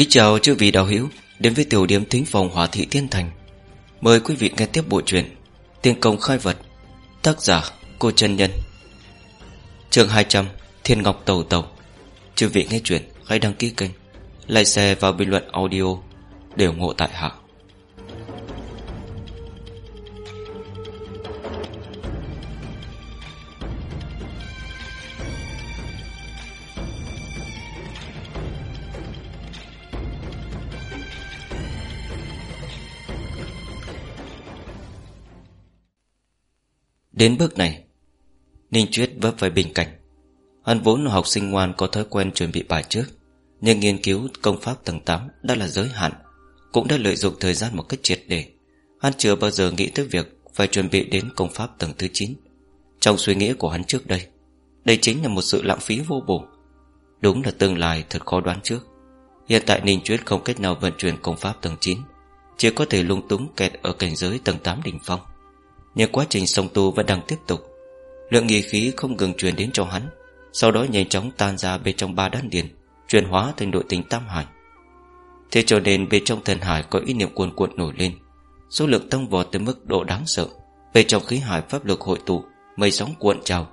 Kính chào chư vị đạo hữu, Đến với tiểu điểm thính phòng Hòa Thị Thiên Thành. Mời quý vị nghe tiếp bộ truyện Tiên công khai vật, Tác giả Cô chân Nhân. Chương 200 Thiên Ngọc Tàu Tàu Chư vị nghe chuyện hãy đăng ký kênh, Like share và bình luận audio Để ủng hộ tại hạ. Đến bước này, Ninh Chuyết vấp phải bình cảnh Hắn vốn là học sinh ngoan có thói quen chuẩn bị bài trước, Nhưng nghiên cứu công pháp tầng 8 đã là giới hạn, Cũng đã lợi dụng thời gian một cách triệt để. Hắn chưa bao giờ nghĩ tới việc Phải chuẩn bị đến công pháp tầng thứ 9 Trong suy nghĩ của hắn trước đây Đây chính là một sự lãng phí vô bổ. Đúng là tương lai thật khó đoán trước. Hiện tại Ninh Chuyết không cách nào vận chuyển công pháp tầng 9 Chỉ có thể lung túng kẹt ở cảnh giới tầng 8 đỉnh phong. Nhưng quá trình song tu vẫn đang tiếp tục, Lượng nghi khí không ngừng truyền đến cho hắn, Sau đó nhanh chóng tan ra bên trong ba đan điền, Chuyển hóa thành nội tình tam hải. Thế cho nên bên trong thần hải có ý niệm cuồn cuộn nổi lên, Số lượng tăng vọt tới mức độ đáng sợ. Bên trong khí hải pháp lực hội tụ, Mây sóng cuộn trào,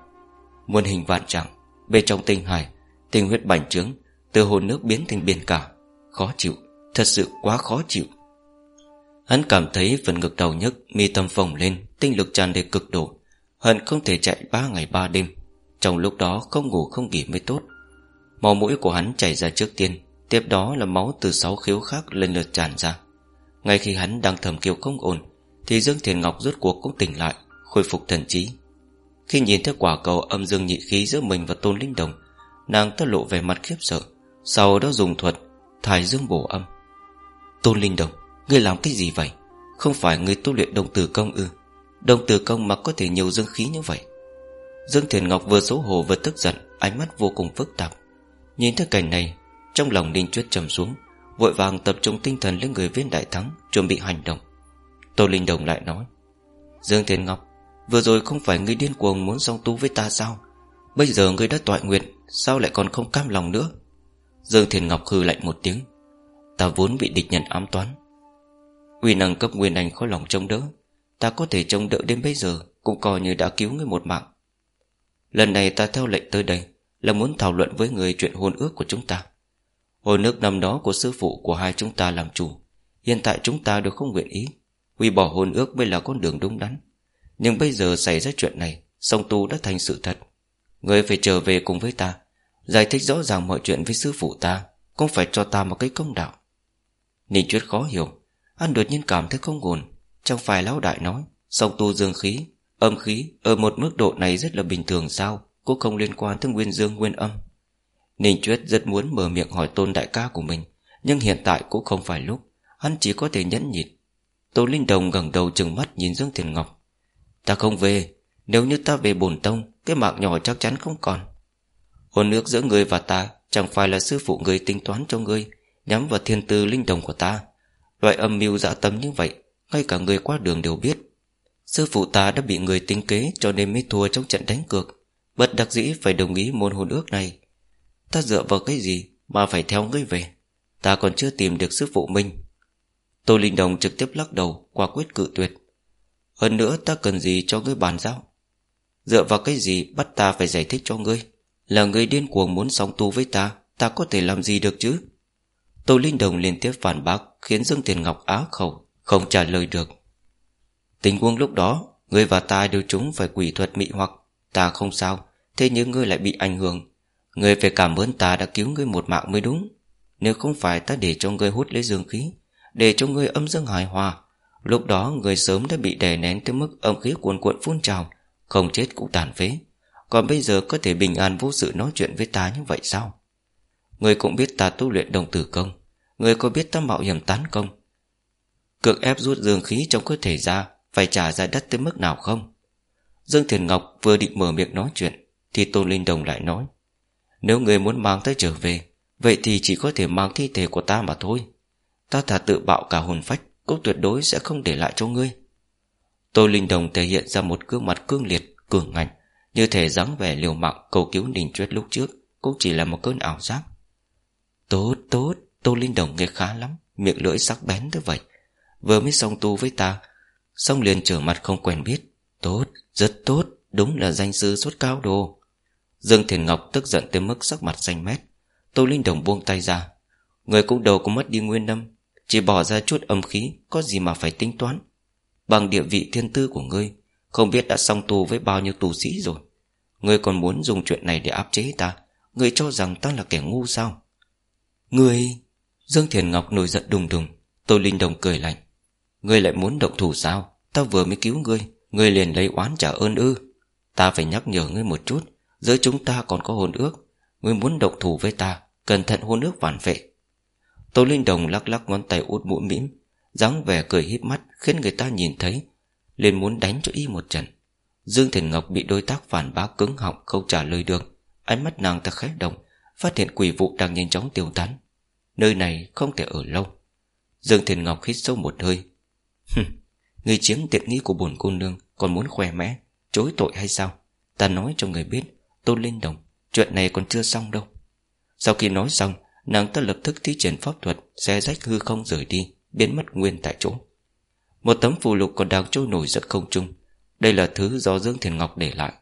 Muôn hình vạn trạng. Bên trong tinh hải, Tinh huyết bành trướng, Từ hồn nước biến thành biển cả, Khó chịu, Thật sự quá khó chịu. Hắn cảm thấy phần ngực đầu nhức, Mi tâm phồng lên Tinh lực tràn đầy cực độ, Hận không thể chạy ba ngày ba đêm. Trong lúc đó không ngủ không nghỉ mới tốt. Màu mũi của hắn chảy ra trước tiên, Tiếp đó là máu từ sáu khiếu khác lần lượt tràn ra. Ngay khi hắn đang thầm kêu không ổn, Thì Dương Thiền Ngọc rốt cuộc cũng tỉnh lại, Khôi phục thần trí. Khi nhìn thấy quả cầu âm dương nhị khí giữa mình và Tôn Linh Đồng, Nàng tất lộ về mặt khiếp sợ, Sau đó dùng thuật Thải dương bổ âm. Tôn Linh Đồng, Ngươi làm cái gì vậy? Không phải ngươi tu luyện đồng tử công ư? Đồng tử công mà có thể nhiều dương khí như vậy. Dương Thiền Ngọc vừa xấu hổ vừa tức giận, Ánh mắt vô cùng phức tạp. Nhìn thấy cảnh này, Trong lòng Ninh Chuyết trầm xuống, Vội vàng tập trung tinh thần lên người viên đại thắng, Chuẩn bị hành động. Tô Linh Đồng lại nói, Dương Thiền Ngọc, Vừa rồi không phải ngươi điên cuồng muốn song tu với ta sao? Bây giờ ngươi đã tọa nguyện, Sao lại còn không cam lòng nữa? Dương Thiền Ngọc hư lạnh một tiếng, Ta vốn bị địch nhận ám toán. Uy năng cấp nguyên anh khó lòng trông đỡ Ta có thể trông đợi đến bây giờ, Cũng coi như đã cứu người một mạng. Lần này ta theo lệnh tới đây, Là muốn thảo luận với người chuyện hôn ước của chúng ta. Hồi nước năm đó của sư phụ Của hai chúng ta làm chủ. Hiện tại chúng ta đều không nguyện ý, Hủy bỏ hôn ước mới là con đường đúng đắn. Nhưng bây giờ xảy ra chuyện này, Song tu đã thành sự thật. Người phải trở về cùng với ta, Giải thích rõ ràng mọi chuyện với sư phụ ta, Cũng phải cho ta một cái công đạo. Ninh Chuyết khó hiểu Anh đột nhiên cảm thấy không ổn. Chẳng phải lão đại nói Song tu dương khí, Âm khí ở một mức độ này rất là bình thường sao? Cũng không liên quan tới nguyên dương nguyên âm. Ninh Chuyết rất muốn mở miệng hỏi tôn đại ca của mình, Nhưng hiện tại cũng không phải lúc. Hắn chỉ có thể nhẫn nhịn. Tô Linh Đồng gần đầu chừng mắt nhìn Dương Thiền Ngọc. Ta không về. Nếu như ta về bổn tông, Cái mạng nhỏ chắc chắn không còn. Hồn nước giữa người và ta, Chẳng phải là sư phụ người tính toán cho ngươi, Nhắm vào thiên tư linh đồng của ta. Loại âm mưu dạ tâm như vậy ngay cả người qua đường đều biết. Sư phụ ta đã bị người tính kế Cho nên mới thua trong trận đánh cược. Bất đặc dĩ phải đồng ý môn hôn ước này. Ta dựa vào cái gì Mà phải theo ngươi về? Ta còn chưa tìm được sư phụ mình. Tô Linh Đồng trực tiếp lắc đầu Quả quyết cự tuyệt. Hơn nữa ta cần gì cho ngươi bàn giao? Dựa vào cái gì bắt ta phải giải thích cho ngươi? Là ngươi điên cuồng muốn song tu với ta Ta có thể làm gì được chứ? Tô Linh Đồng liên tiếp phản bác Khiến Dương Tiền Ngọc á khẩu không trả lời được. Tình huống lúc đó, Ngươi và ta đều chúng phải quỷ thuật mị hoặc, Ta không sao. Thế nhưng ngươi lại bị ảnh hưởng. Ngươi phải cảm ơn ta đã cứu ngươi một mạng mới đúng. Nếu không phải ta để cho ngươi hút lấy dương khí, Để cho ngươi âm dương hài hòa, Lúc đó ngươi sớm đã bị đè nén tới mức âm khí cuồn cuộn phun trào, Không chết cũng tàn phế. Còn bây giờ có thể bình an vô sự nói chuyện với ta như vậy sao? Ngươi cũng biết ta tu luyện đồng tử công. Ngươi có biết ta mạo hiểm tán công. Cực ép rút dương khí trong cơ thể ra, Phải trả ra đất tới mức nào không? Dương Thiền Ngọc vừa định mở miệng nói chuyện, Thì Tôn Linh Đồng lại nói, Nếu người muốn mang tới trở về, Vậy thì chỉ có thể mang thi thể của ta mà thôi. Ta thà tự bạo cả hồn phách, Cũng tuyệt đối sẽ không để lại cho ngươi. Tô Linh Đồng thể hiện ra một gương mặt cương liệt, Cường ngạnh, Như thể dáng vẻ liều mạng cầu cứu Ninh Chuyết lúc trước, Cũng chỉ là một cơn ảo giác. Tốt tốt, Tô Linh Đồng nghe khá lắm, Miệng lưỡi sắc bén tới vậy. Vừa mới xong tu với ta. Xong liền trở mặt không quen biết. Tốt, rất tốt Đúng là danh sư xuất cao đồ. Dương Thiền Ngọc tức giận tới mức sắc mặt xanh mét. Tô Linh Đồng buông tay ra. Người cũng đầu cũng mất đi nguyên năm Chỉ bỏ ra chút âm khí Có gì mà phải tính toán. Bằng địa vị thiên tư của ngươi Không biết đã xong tu với bao nhiêu tù sĩ rồi. Ngươi còn muốn dùng chuyện này để áp chế ta Ngươi cho rằng ta là kẻ ngu sao? Ngươi! Dương Thiền Ngọc nổi giận đùng đùng. Tô Linh Đồng cười lạnh. Ngươi lại muốn động thủ sao? Ta vừa mới cứu ngươi Ngươi liền lấy oán trả ơn ư. Ta phải nhắc nhở ngươi một chút, Giữa chúng ta còn có hồn ước. Ngươi muốn động thủ với ta, Cẩn thận hôn ước phản vệ. Tô Linh Đồng lắc lắc ngón tay út mũi mĩm, dáng vẻ cười híp mắt, Khiến người ta nhìn thấy, liền muốn đánh cho y một trận. Dương Thiền Ngọc bị đối tác phản bác cứng họng, Không trả lời được. Ánh mắt nàng ta khẽ động, Phát hiện quỷ vụ đang nhanh chóng tiêu tán. Nơi này không thể ở lâu. Dương Thiền Ngọc hít sâu một hơi Người chiếm tiện nghi của bổn cô nương Còn muốn khỏe mẽ, Chối tội hay sao? Ta nói cho người biết, Tôn Linh Đồng, Chuyện này còn chưa xong đâu. Sau khi nói xong, Nàng ta lập tức thi triển pháp thuật Xe rách hư không rời đi, Biến mất nguyên tại chỗ. Một tấm phù lục còn đang trôi nổi giữa không trung. Đây là thứ do Dương Thiền Ngọc để lại.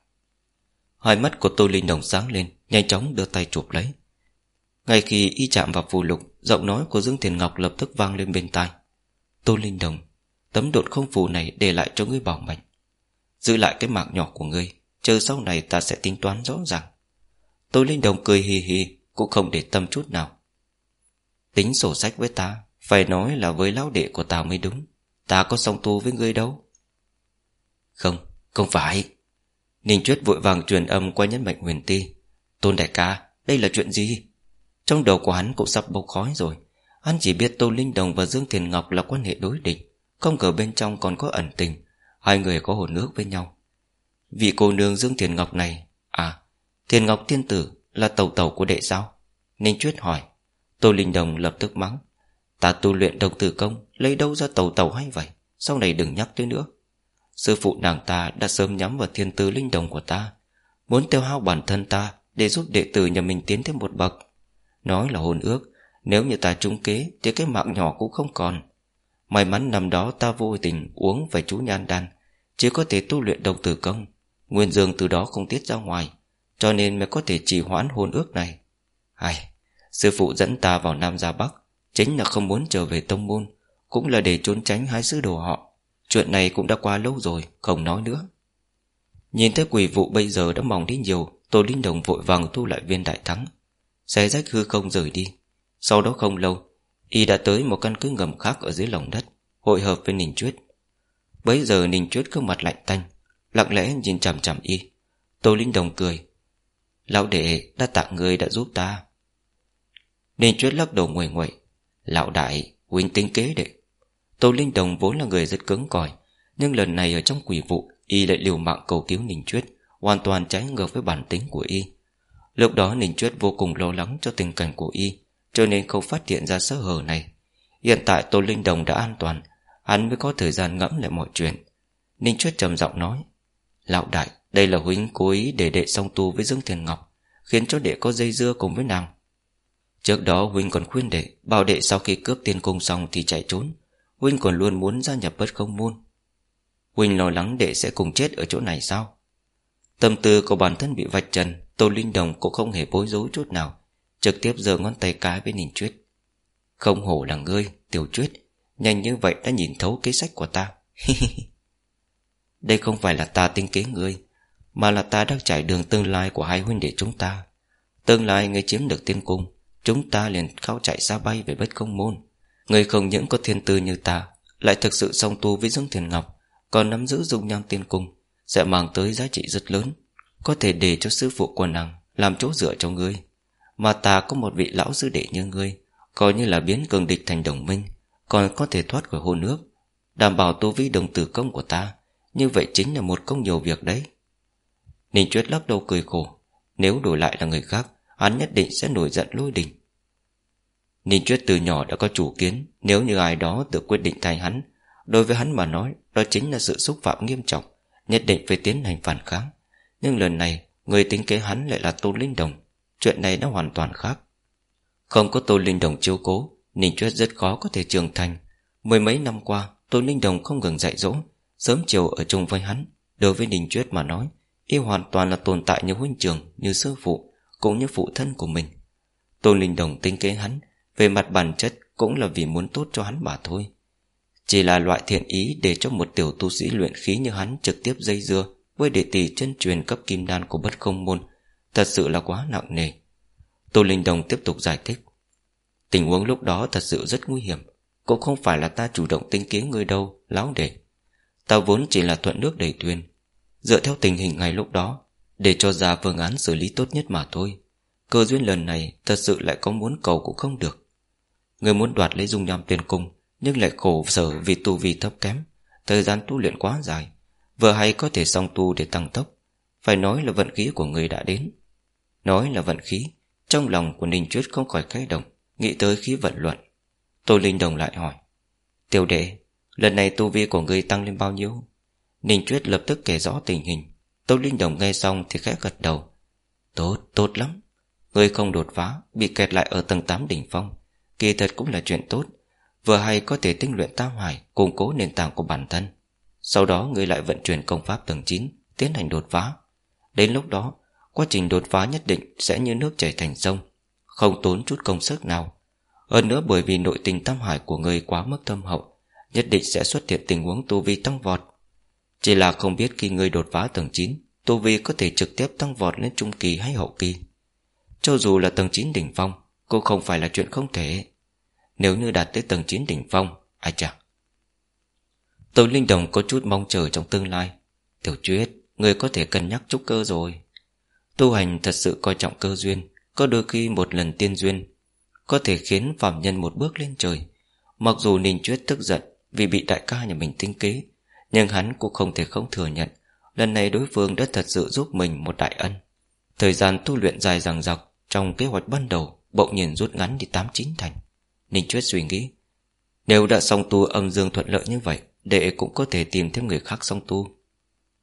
Hai mắt của Tô Linh Đồng sáng lên, Nhanh chóng đưa tay chụp lấy. Ngay khi y chạm vào phù lục, Giọng nói của Dương Thiền Ngọc lập tức vang lên bên tai. Tô Linh Đồng Tấm độn không phù này để lại cho ngươi bảo mệnh. Giữ lại cái mạng nhỏ của ngươi Chờ sau này ta sẽ tính toán rõ ràng. Tôi Linh Đồng cười hì hì Cũng không để tâm chút nào. Tính sổ sách với ta Phải nói là với lão đệ của ta mới đúng. Ta có song tu với ngươi đâu? Không, không phải. Ninh Chuyết vội vàng truyền âm qua nhân mệnh huyền ti. Tôn đại ca Đây là chuyện gì? Trong đầu của hắn cũng sắp bốc khói rồi. Hắn chỉ biết Tô Linh Đồng và Dương Thiền Ngọc là quan hệ đối địch. Không ngờ bên trong còn có ẩn tình. Hai người có hồn ước với nhau. Vị cô nương Dương Thiền Ngọc này À Thiền Ngọc tiên tử là tàu tàu của đệ sao Ninh Chuyết hỏi. Tô Linh Đồng lập tức mắng. Ta tu luyện đồng tử công, Lấy đâu ra tàu tàu hay vậy? Sau này đừng nhắc tới nữa. Sư phụ nàng ta đã sớm nhắm vào thiên tư linh đồng của ta. Muốn tiêu hao bản thân ta Để giúp đệ tử nhà mình tiến thêm một bậc. Nói là hồn ước, Nếu như ta trúng kế Thì cái mạng nhỏ cũng không còn. May mắn năm đó ta vô tình uống phải chú nhan đan, Chỉ có thể tu luyện độc tử công. Nguyên dương từ đó không tiết ra ngoài, Cho nên mới có thể trì hoãn hôn ước này. Ai, Sư phụ dẫn ta vào Nam Gia Bắc, Chính là không muốn trở về tông môn, Cũng là để trốn tránh hai sứ đồ họ. Chuyện này cũng đã qua lâu rồi, Không nói nữa. Nhìn thấy quỷ vụ bây giờ đã mỏng đi nhiều, Tô Linh Đồng vội vàng thu lại viên đại thắng. Xe rách hư không rời đi. Sau đó không lâu Y đã tới một căn cứ ngầm khác ở dưới lòng đất, Hội hợp với Ninh Chuyết Bấy giờ Ninh Chuyết gương mặt lạnh tanh, Lặng lẽ nhìn chằm chằm Y. Tô Linh Đồng cười, Lão đệ đã tặng người đã giúp ta. Ninh Chuyết lắc đầu nguội nguội, Lão đại, huynh tính kế đệ. Tô Linh Đồng vốn là người rất cứng cỏi, Nhưng lần này ở trong quỷ vụ, Y lại liều mạng cầu cứu Ninh Chuyết Hoàn toàn trái ngược với bản tính của Y. Lúc đó Ninh Chuyết vô cùng lo lắng cho tình cảnh của Y. Cho nên không phát hiện ra sơ hở này. Hiện tại Tô Linh Đồng đã an toàn. Hắn mới có thời gian ngẫm lại mọi chuyện. Ninh Chuyết trầm giọng nói, Lão đại, Đây là huynh cố ý để đệ song tu với Dương Thiền Ngọc, Khiến cho đệ có dây dưa cùng với nàng. Trước đó huynh còn khuyên đệ, Bảo đệ sau khi cướp tiền cung xong thì chạy trốn. Huynh còn luôn muốn gia nhập bất không môn. Huynh lo lắng đệ sẽ cùng chết ở chỗ này sao? Tâm tư của bản thân bị vạch trần, Tô Linh Đồng cũng không hề bối rối chút nào. Trực tiếp giơ ngón tay cái với Ninh Chuyết Không hổ là ngươi, Tiểu Chuyết Nhanh như vậy đã nhìn thấu kế sách của ta. Đây không phải là ta tinh kế ngươi, Mà là ta đang trải đường tương lai của hai huynh đệ chúng ta. Tương lai ngươi chiếm được tiên cung, Chúng ta liền khao chạy xa bay về bất công môn. Người không những có thiên tư như ta, Lại thực sự song tu với Dương Thiền Ngọc, Còn nắm giữ dung nham tiên cung, Sẽ mang tới giá trị rất lớn, Có thể để cho sư phụ của nàng Làm chỗ dựa cho ngươi. Mà ta có một vị lão sư đệ như ngươi, Coi như là biến cường địch thành đồng minh, Còn có thể thoát khỏi hồ nước, Đảm bảo tu vi đồng tử công của ta. Như vậy chính là một công nhiều việc đấy. Ninh Chuyết lắc đầu cười khổ. Nếu đổi lại là người khác, Hắn nhất định sẽ nổi giận lôi đình. Ninh Chuyết từ nhỏ đã có chủ kiến, Nếu như ai đó tự quyết định thay hắn, Đối với hắn mà nói, Đó chính là sự xúc phạm nghiêm trọng, Nhất định phải tiến hành phản kháng. Nhưng lần này, Người tính kế hắn lại là tôn Linh Đồng. Chuyện này đã hoàn toàn khác. Không có Tô Linh Đồng chiếu cố, Ninh Chuyết rất khó có thể trưởng thành. Mười mấy năm qua, Tô Linh Đồng không ngừng dạy dỗ, Sớm chiều ở chung với hắn. Đối với Ninh Chuyết mà nói, Y hoàn toàn là tồn tại như huynh trưởng, Như sư phụ, Cũng như phụ thân của mình. Tô Linh Đồng tính kế hắn, Về mặt bản chất cũng là vì muốn tốt cho hắn mà thôi. Chỉ là loại thiện ý Để cho một tiểu tu sĩ luyện khí như hắn Trực tiếp dây dưa Với đệ tỷ chân truyền cấp kim đan của bất không môn Thật sự là quá nặng nề. Tô Linh Đồng tiếp tục giải thích. Tình huống lúc đó thật sự rất nguy hiểm. Cũng không phải là ta chủ động tính kế người đâu Láo đệ. Ta vốn chỉ là thuận nước đẩy thuyền. Dựa theo tình hình ngày lúc đó, Để cho ra phương án xử lý tốt nhất mà thôi. Cơ duyên lần này Thật sự lại có muốn cầu cũng không được. Người muốn đoạt lấy dung nham tiền cung, Nhưng lại khổ sở vì tu vi thấp kém. Thời gian tu luyện quá dài. Vừa hay có thể song tu để tăng tốc. Phải nói là vận khí của người đã đến. Nói là vận khí Trong lòng của Ninh Chuyết không khỏi khai động Nghĩ tới khí vận luận. Tô Linh Đồng lại hỏi Tiểu đệ Lần này tu vi của người tăng lên bao nhiêu? Ninh Chuyết lập tức kể rõ tình hình. Tô Linh Đồng nghe xong thì khẽ gật đầu. Tốt, tốt lắm. Người không đột phá Bị kẹt lại ở tầng 8 đỉnh phong. Kỳ thật cũng là chuyện tốt. Vừa hay có thể tinh luyện tam hải Củng cố nền tảng của bản thân. Sau đó người lại vận chuyển công pháp tầng 9 Tiến hành đột phá. Đến lúc đó Quá trình đột phá nhất định sẽ như nước chảy thành sông, Không tốn chút công sức nào. Hơn nữa bởi vì nội tình tam hải của người quá mức thâm hậu, Nhất định sẽ xuất hiện tình huống tu vi tăng vọt. Chỉ là không biết khi người đột phá tầng 9 Tu vi có thể trực tiếp tăng vọt lên trung kỳ hay hậu kỳ. Cho dù là tầng 9 đỉnh phong, Cũng không phải là chuyện không thể. Nếu như đạt tới tầng 9 đỉnh phong, Ai chả. Tô Linh Đồng có chút mong chờ trong tương lai. Tiểu Chuyết Người có thể cân nhắc trúc cơ rồi. Tu hành thật sự coi trọng cơ duyên, Có đôi khi một lần tiên duyên, Có thể khiến phạm nhân một bước lên trời. Mặc dù Ninh Chuyết tức giận Vì bị đại ca nhà mình tính kế, Nhưng hắn cũng không thể không thừa nhận, Lần này đối phương đã thật sự giúp mình một đại ân. Thời gian tu luyện dài dằng dặc Trong kế hoạch ban đầu Bỗng nhiên rút ngắn đi tám chín thành. Ninh Chuyết suy nghĩ, Nếu đã xong tu âm dương thuận lợi như vậy, Đệ cũng có thể tìm thêm người khác xong tu.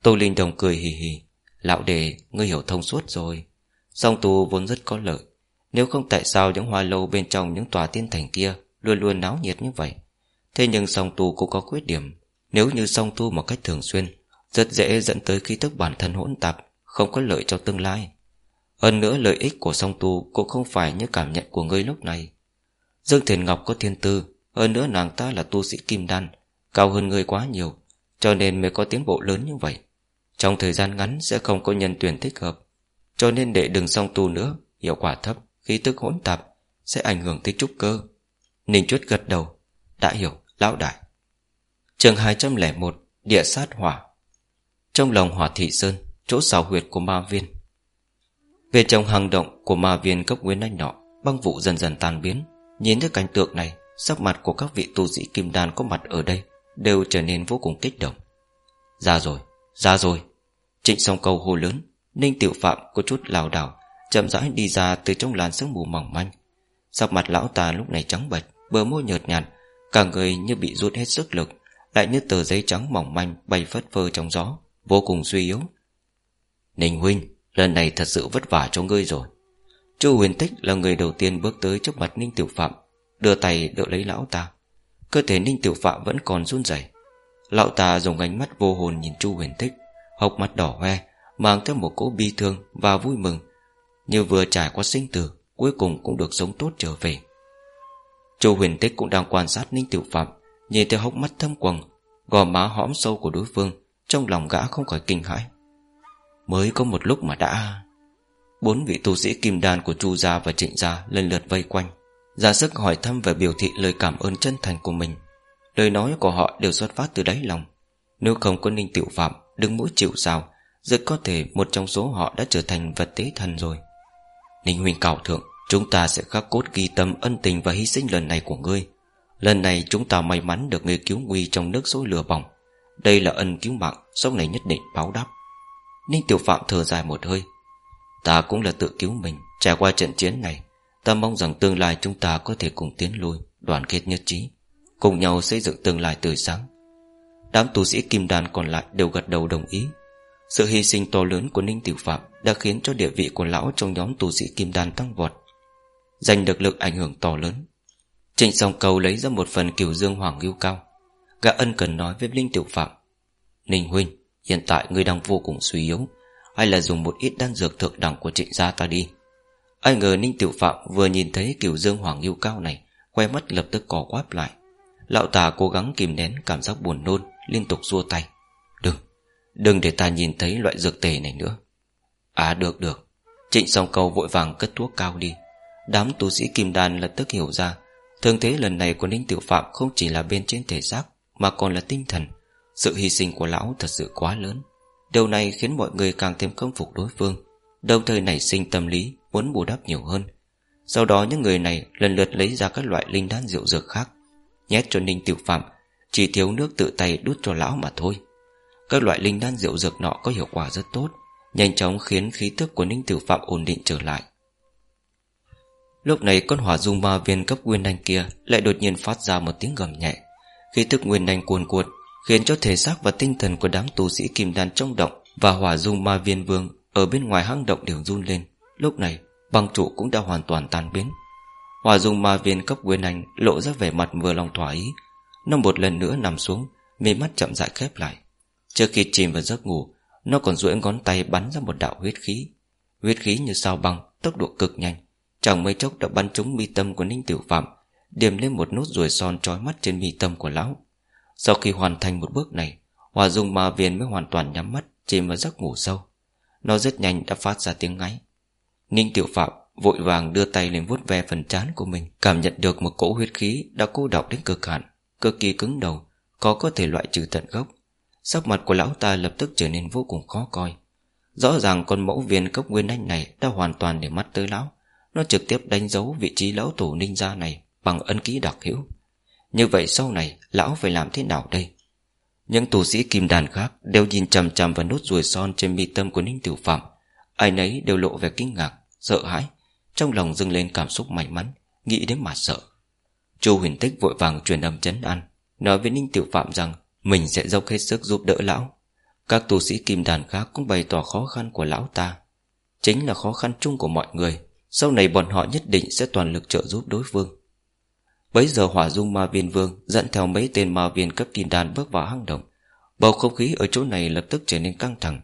Tô Linh Đồng cười hì hì Lão đề ngươi hiểu thông suốt rồi. Song tu vốn rất có lợi. Nếu không tại sao những hoa lâu bên trong những tòa tiên thành kia Luôn luôn náo nhiệt như vậy? Thế nhưng song tu cũng có khuyết điểm. Nếu như song tu một cách thường xuyên, Rất dễ dẫn tới khí thức bản thân hỗn tạp, Không có lợi cho tương lai. Hơn nữa lợi ích của song tu Cũng không phải như cảm nhận của ngươi lúc này. Dương Thiền Ngọc có thiên tư, Hơn nữa nàng ta là tu sĩ kim đan, Cao hơn ngươi quá nhiều, Cho nên mới có tiến bộ lớn như vậy trong thời gian ngắn sẽ không có nhân tuyển thích hợp Cho nên để đừng song tu nữa Hiệu quả thấp, khí tức hỗn tạp Sẽ ảnh hưởng tới trúc cơ. Ninh Chuất gật đầu Đã hiểu, lão đại. Trường 201 Địa sát hỏa. Trong lòng hỏa thị sơn Chỗ xào huyệt của ma viên. Về trong hang động của ma viên cấp nguyên anh nọ Băng vụ dần dần tan biến. Nhìn thấy cảnh tượng này Sắc mặt của các vị tu sĩ kim đan có mặt ở đây Đều trở nên vô cùng kích động. Ra rồi ra rồi. Trịnh song câu hô lớn, Ninh tiểu phạm có chút lảo đảo, Chậm rãi đi ra từ trong làn sương mù mỏng manh. Sắc mặt lão ta lúc này trắng bệch, Bờ môi nhợt nhạt, Cả người như bị rút hết sức lực, Lại như tờ giấy trắng mỏng manh bay phất phơ trong gió, Vô cùng suy yếu. Ninh huynh, Lần này thật sự vất vả cho ngươi rồi. Chu huyền tích là người đầu tiên bước tới trước mặt Ninh Tiểu Phạm, Đưa tay đỡ lấy lão ta. Cơ thể Ninh Tiểu Phạm vẫn còn run rẩy Lão ta dùng ánh mắt vô hồn nhìn Chu huyền Thích, Hộc mặt đỏ hoe Mang theo một cỗ bi thương và vui mừng. Như vừa trải qua sinh tử Cuối cùng cũng được sống tốt trở về. Chu huyền tích cũng đang quan sát Ninh Tiểu Phạm Nhìn theo hốc mắt thâm quầng Gò má hõm sâu của đối phương Trong lòng gã không khỏi kinh hãi. Mới có một lúc mà đã Bốn vị tu sĩ kim đan của Chu gia và Trịnh gia lần lượt vây quanh ra sức hỏi thăm và biểu thị lời cảm ơn chân thành của mình. Lời nói của họ đều xuất phát từ đáy lòng. Nếu không có Ninh Tiểu Phạm Đứng mũi chịu sao Rất có thể một trong số họ đã trở thành vật tế thần rồi. Ninh Huynh cảo thượng, Chúng ta sẽ khắc cốt ghi tâm, ân tình và hy sinh lần này của ngươi. Lần này chúng ta may mắn được ngươi cứu nguy trong nước sôi lửa bỏng. Đây là ân cứu mạng, Sau này nhất định báo đáp. Ninh Tiểu Phạm thở dài một hơi. Ta cũng là tự cứu mình, Trải qua trận chiến này, Ta mong rằng tương lai chúng ta có thể cùng tiến lui, Đoàn kết nhất trí. Cùng nhau xây dựng tương lai tươi sáng. Đám tu sĩ kim đan còn lại đều gật đầu đồng ý. Sự hy sinh to lớn của Ninh Tiểu Phạm Đã khiến cho địa vị của lão trong nhóm tu sĩ kim đan tăng vọt, Giành được lực ảnh hưởng to lớn. Trịnh song cầu lấy ra một phần kiểu dương hoàng yêu cao. Gã ân cần nói với Linh Tiểu Phạm, Ninh Huynh, Hiện tại ngươi đang vô cùng suy yếu. Hay là dùng một ít đan dược thượng đẳng của trịnh gia ta đi. Ai ngờ Ninh Tiểu Phạm vừa nhìn thấy kiểu dương hoàng yêu cao này Quay mắt lập tức cò quáp lại. Lão tà cố gắng kìm nén cảm giác buồn nôn Liên tục xua tay. Đừng, đừng để ta nhìn thấy loại dược tề này nữa. À được được. Trịnh song cầu vội vàng cất thuốc cao đi. Đám tu sĩ kim đan lập tức hiểu ra thường thế lần này của Ninh Tiểu Phạm Không chỉ là bên trên thể xác Mà còn là tinh thần. Sự hy sinh của lão thật sự quá lớn. Điều này khiến mọi người càng thêm khâm phục đối phương Đồng thời nảy sinh tâm lý Muốn bù đắp nhiều hơn. Sau đó những người này lần lượt lấy ra các loại linh đan rượu dược khác. Nhét cho Ninh Tiểu Phạm, Chỉ thiếu nước tự tay đút cho lão mà thôi. Các loại linh đan rượu dược nọ có hiệu quả rất tốt, Nhanh chóng khiến khí tức của Ninh Tiểu Phạm ổn định trở lại. Lúc này con hỏa dung ma viên cấp nguyên đanh kia Lại đột nhiên phát ra một tiếng gầm nhẹ. Khí tức nguyên đanh cuồn cuộn, Khiến cho thể xác và tinh thần của đám tu sĩ kim đan trong động Và hỏa dung ma viên vương Ở bên ngoài hang động đều run lên. Lúc này, băng trụ cũng đã hoàn toàn tan biến. Hòa dung ma viên cấp quyền anh Lộ ra vẻ mặt vừa lòng thỏa ý. Nó một lần nữa nằm xuống Mê mắt chậm rãi khép lại. Trước khi chìm vào giấc ngủ, Nó còn duỗi ngón tay bắn ra một đạo huyết khí. Huyết khí như sao băng, Tốc độ cực nhanh. Chẳng mấy chốc đã bắn trúng mi tâm của Ninh Tiểu Phạm Điểm lên một nốt ruồi son trói mắt trên mi tâm của lão. Sau khi hoàn thành một bước này Hòa dung ma viên mới hoàn toàn nhắm mắt, Chìm vào giấc ngủ sâu. Nó rất nhanh đã phát ra tiếng ngáy. Ninh Tiểu Phạm vội vàng đưa tay lên vuốt ve phần trán của mình Cảm nhận được một cỗ huyết khí Đã cô đọc đến cực hạn Cực kỳ cứng đầu Có có thể loại trừ tận gốc. Sắc mặt của lão ta lập tức trở nên vô cùng khó coi. Rõ ràng con mẫu viên cấp nguyên anh này Đã hoàn toàn để mắt tới lão Nó trực tiếp đánh dấu vị trí lão tổ ninh gia này Bằng ân ký đặc hữu. Như vậy sau này lão phải làm thế nào đây? Những tù sĩ kim đàn khác Đều nhìn chằm chằm vào nốt ruồi son Trên mi tâm của ninh tiểu phạm. Ai nấy đều lộ vẻ kinh ngạc, sợ hãi. Trong lòng dâng lên cảm xúc may mắn, Nghĩ đến mà sợ. Chu huyền tích vội vàng truyền âm chấn an, Nói với ninh tiểu phạm rằng Mình sẽ dốc hết sức giúp đỡ lão. Các tu sĩ kim đàn khác cũng bày tỏ khó khăn của lão ta. Chính là khó khăn chung của mọi người, Sau này bọn họ nhất định sẽ toàn lực trợ giúp đối phương. Bấy giờ hỏa dung ma viên vương Dẫn theo mấy tên ma viên cấp kim đàn bước vào hang động. Bầu không khí ở chỗ này lập tức trở nên căng thẳng.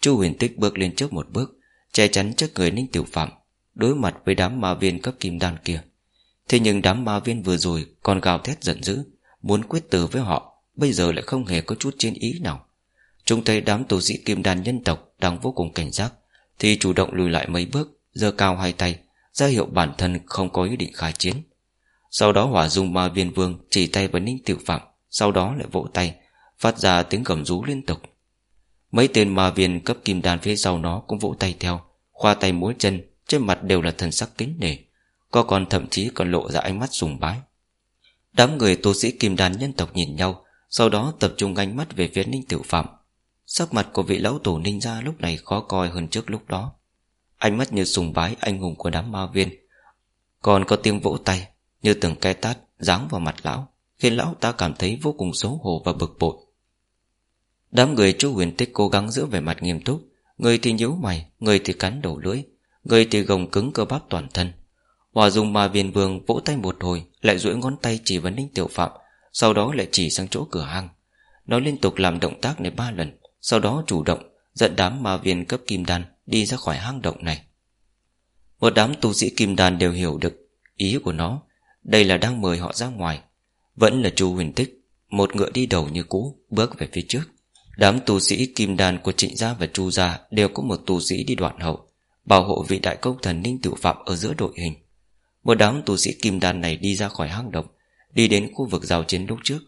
Chu huyền tích bước lên trước một bước, Che chắn trước người Ninh Tiểu Phạm. Đối mặt với đám ma viên cấp kim đan kia. Thế nhưng đám ma viên vừa rồi Còn gào thét giận dữ, Muốn quyết tử với họ, Bây giờ lại không hề có chút chiến ý nào. Chúng thấy đám tù sĩ kim đan nhân tộc Đang vô cùng cảnh giác, Thì chủ động lùi lại mấy bước, giơ cao hai tay, ra hiệu bản thân không có ý định khai chiến. Sau đó hỏa dung ma viên vương Chỉ tay vào ninh tiểu phạm, Sau đó lại vỗ tay, Phát ra tiếng gầm rú liên tục. Mấy tên ma viên cấp kim đan phía sau nó Cũng vỗ tay theo, Khoa tay múa chân trên mặt đều là thần sắc kính nể, Có còn thậm chí còn lộ ra ánh mắt sùng bái. Đám người tu sĩ kim đan nhân tộc nhìn nhau, Sau đó tập trung ánh mắt về phía ninh tiểu phạm. Sắc mặt của vị lão tổ ninh gia lúc này khó coi hơn trước lúc đó. Ánh mắt như sùng bái anh hùng của đám ma viên. Còn có tiếng vỗ tay, Như từng cái tát giáng vào mặt lão, Khiến lão ta cảm thấy vô cùng xấu hổ và bực bội. Đám người chú huyền tích cố gắng giữ vẻ mặt nghiêm túc. Người thì nhíu mày, Người thì cắn đầu lưỡi. Người thì gồng cứng cơ bắp toàn thân. Hòa dùng mà viên vương vỗ tay một hồi, Lại duỗi ngón tay chỉ vấn ninh tiểu phạm, Sau đó lại chỉ sang chỗ cửa hang. Nó liên tục làm động tác này ba lần, Sau đó chủ động Dẫn đám ma viên cấp kim đan Đi ra khỏi hang động này. Một đám tu sĩ kim đan đều hiểu được Ý của nó, Đây là đang mời họ ra ngoài. Vẫn là chu huyền tích, Một ngựa đi đầu như cũ, Bước về phía trước. Đám tu sĩ kim đan của trịnh gia và chu gia Đều có một tu sĩ đi đoạn hậu. Bảo hộ vị đại công thần ninh tử phạm Ở giữa đội hình. Một đám tù sĩ kim đan này đi ra khỏi hang động, Đi đến khu vực giao chiến lúc trước.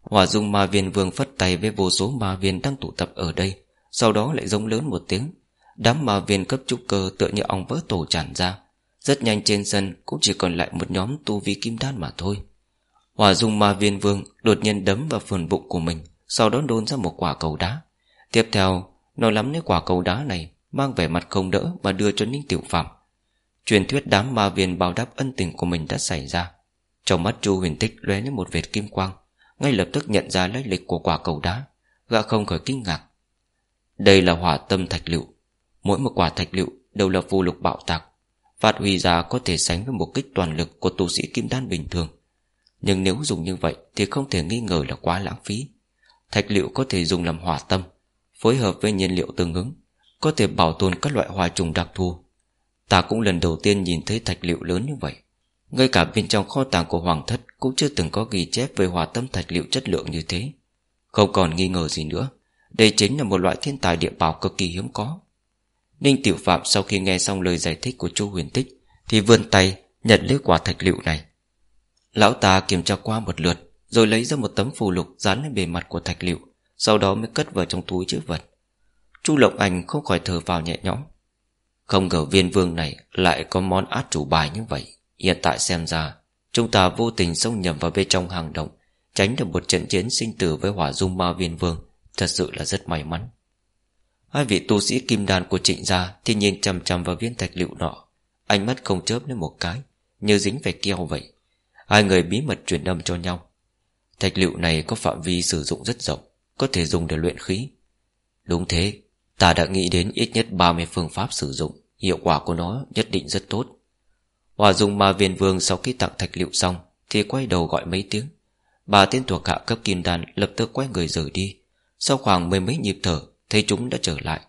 Hỏa dung ma viên vương phất tay Với vô số ma viên đang tụ tập ở đây, Sau đó lại giống lớn một tiếng. Đám ma viên cấp trúc cơ tựa như ong vỡ tổ tràn ra. Rất nhanh trên sân Cũng chỉ còn lại một nhóm tu vi kim đan mà thôi. Hỏa dung ma viên vương Đột nhiên đấm vào phần bụng của mình, Sau đó đôn ra một quả cầu đá. Tiếp theo, Nó lắm lấy quả cầu đá này Mang vẻ mặt không đỡ mà đưa cho Ninh Tiểu Phạm. Truyền thuyết đám ma viên báo đáp ân tình của mình đã xảy ra. Trong mắt Chu huyền tích lóe lên một vệt kim quang, Ngay lập tức nhận ra lấy lịch của quả cầu đá. Gã không khỏi kinh ngạc. Đây là hỏa tâm thạch liệu. Mỗi một quả thạch liệu đều là phù lục bạo tạc, Phát huy ra có thể sánh với một kích toàn lực Của tu sĩ kim đan bình thường. Nhưng nếu dùng như vậy Thì không thể nghi ngờ là quá lãng phí. Thạch liệu có thể dùng làm hỏa tâm, Phối hợp với nhiên liệu tương ứng. Có thể bảo tồn các loại hoa trùng đặc thù. Ta cũng lần đầu tiên nhìn thấy thạch liệu lớn như vậy. Ngay cả bên trong kho tàng của Hoàng thất Cũng chưa từng có ghi chép về hòa tâm thạch liệu chất lượng như thế. Không còn nghi ngờ gì nữa, Đây chính là một loại thiên tài địa bảo cực kỳ hiếm có. Ninh Tiểu Phạm sau khi nghe xong lời giải thích của chu huyền tích, Thì vươn tay nhận lấy quả thạch liệu này. Lão ta kiểm tra qua một lượt, Rồi lấy ra một tấm phù lục dán lên bề mặt của thạch liệu, Sau đó mới cất vào trong túi chữ vật. Chu Lộng Anh không khỏi thở vào nhẹ nhõm. Không ngờ viên vương này Lại có món át chủ bài như vậy. Hiện tại xem ra, Chúng ta vô tình xông nhầm vào bên trong hàng động, Tránh được một trận chiến sinh tử với hỏa dung ma viên vương. Thật sự là rất may mắn. Hai vị tu sĩ kim đàn của trịnh gia Thì nhìn chằm chằm vào viên thạch liệu nọ Ánh mắt không chớp lên một cái, Như dính về keo vậy. Hai người bí mật truyền âm cho nhau. Thạch liệu này có phạm vi sử dụng rất rộng, Có thể dùng để luyện khí. Đúng thế Ta đã nghĩ đến ít nhất 30 phương pháp sử dụng, Hiệu quả của nó nhất định rất tốt. Hòa dùng ma viên vương sau khi tặng thạch liệu xong, Thì quay đầu gọi mấy tiếng. Bà tên thuộc hạ cấp kim đàn lập tức quay người rời đi. Sau khoảng mười mấy nhịp thở, Thấy chúng đã trở lại.